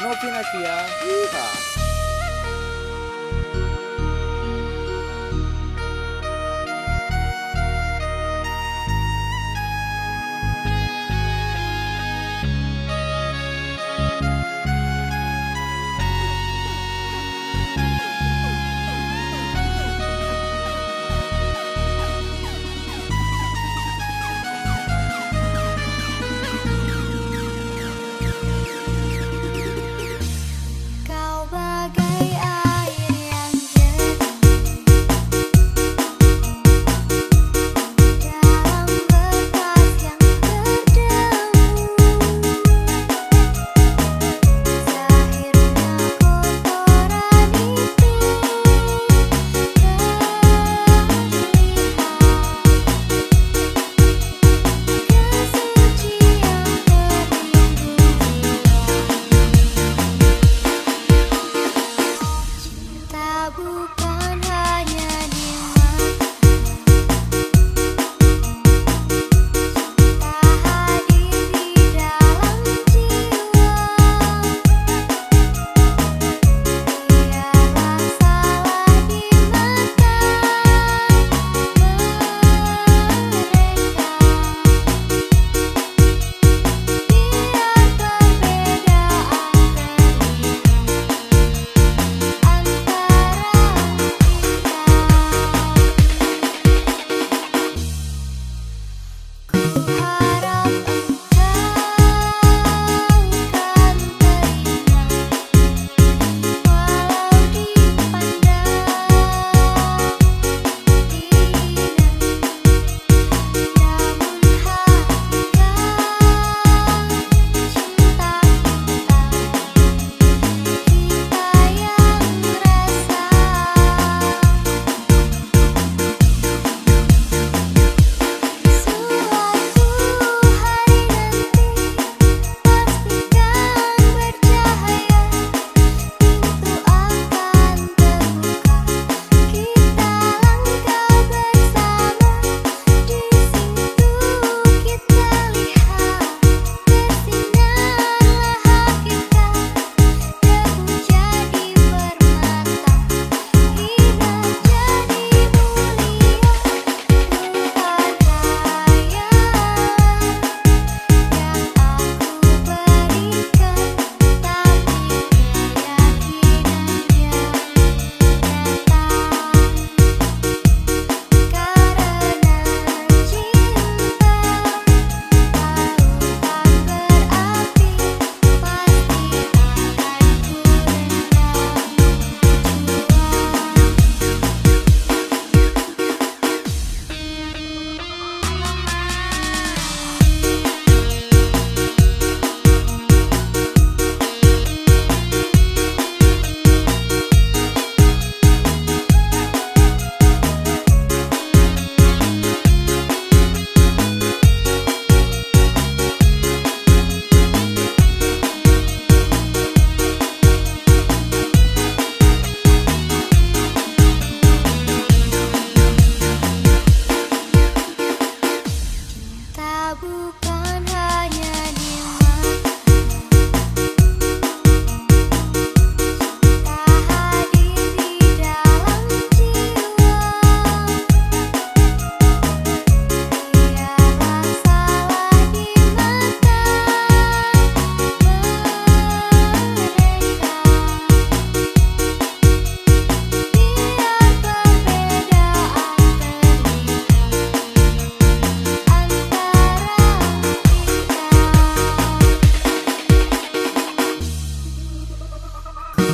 No Pinakia. Yeehaw.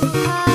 Bye.